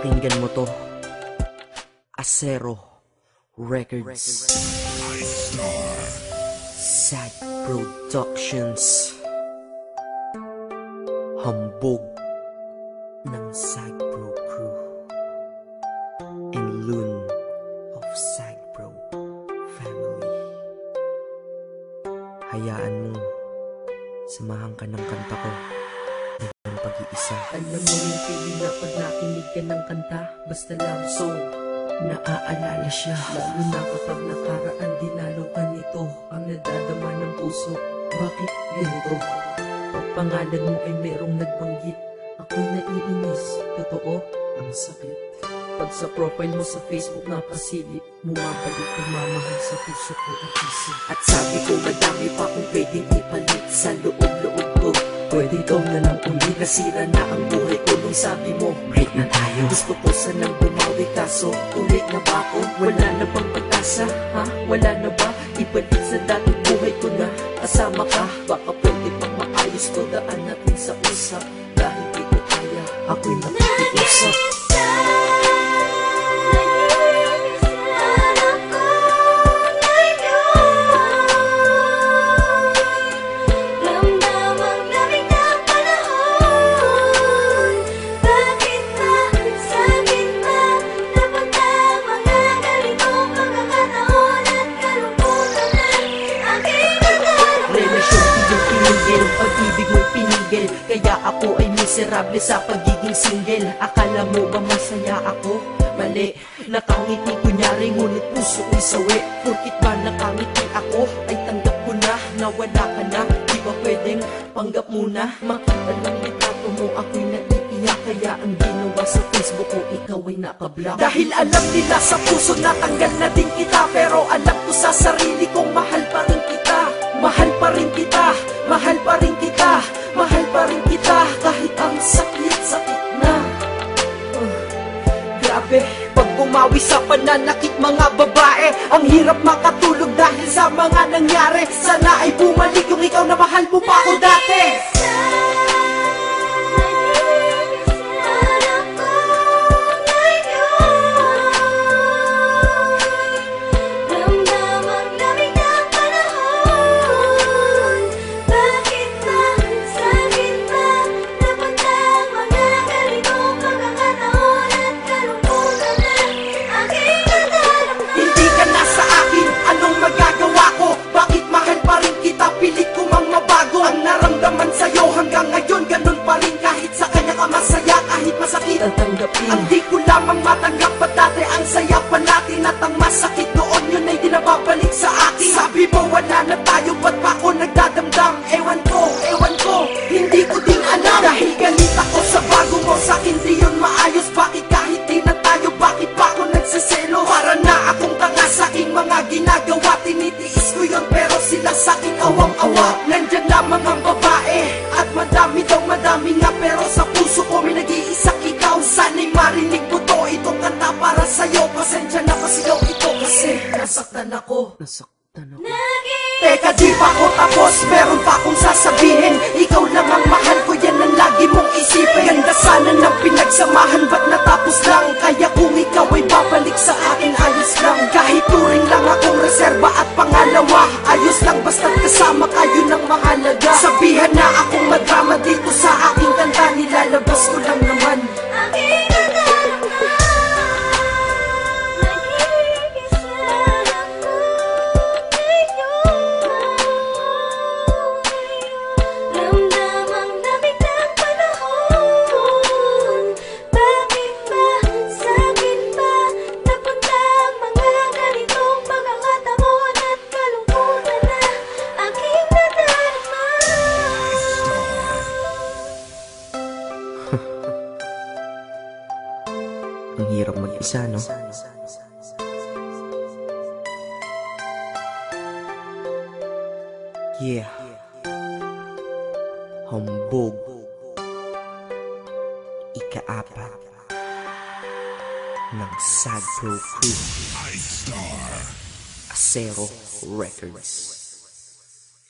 Pakinggan mo to. Acero Records. Sad Productions. Hambog ng Sad Pro Crew. And Loon of Sad Pro Family. Hayaan mo, samahan ka ng kanta ko ng pag-iisa. Alam mo yung feeling na pag nakinig ka ng kanta Basta lang song Naaalala siya Lalo na kapag nakaraan dinalo ka nito Ang nadadama ng puso Bakit ganito? Pag pangalan mo ay merong nagbanggit Ako'y naiinis Totoo? Ang sakit Pag sa profile mo sa Facebook napasilip Bumabalik pagmamahal sa puso ko at isip At sabi ko madami pa kung pwedeng ipalit Sa loob-loob Pwede ikaw na lang uli Nasira na ang buhay ko nung sabi mo Break na tayo. Gusto ko sanang bumawi kaso Ulit na ba ako? Wala na bang pag-asa? Ha? Wala na ba? Ibalik sa dating buhay ko na Kasama ka Baka pwede pang maayos ko Daan natin sa usap Dahil di ko kaya Ako'y nakikiusap pinigil Kaya ako ay miserable sa pagiging single. Akala mo ba masaya ako? Mali, nakangiti kunyari Ngunit puso ko'y sawi. Porkit ba nakangiti ako? Ay tanggap ko na na ka na. Di ba pwedeng panggap muna? Makita ng litrato mo ako'y naiiyak. Kaya ang ginawa sa Facebook ko Ikaw ay nakablock Dahil alam nila sa puso natanggal na din kita. Pero alam ko sa sarili kong sa mga nangyari Sana ay bumalik yung ikaw na mahal mo pa ako dati sila sa akin awang-awa Nandyan lamang ang babae. At madami daw madami nga Pero sa puso ko may nag-iisang ikaw Sana'y marinig mo to. Itong kanta para sa'yo. Pasensya na pasigaw ito Kasi nasaktan ako. Nasaktan ako. Teka di pa ako tapos. Meron pa akong sasabihin. Ikaw lang ang mahal ko. Yan ang lagi mong isipin. Ganda sana ng pinagsamahan kasama kayo ng mahalaga Sabihan na akong madrama dito sa aking kanta Nilalabas ko lang naman. Aking mag-isa, no? Yeah. Hambog. Ikaapat. Ng Sad Pro Crew. Acero Records.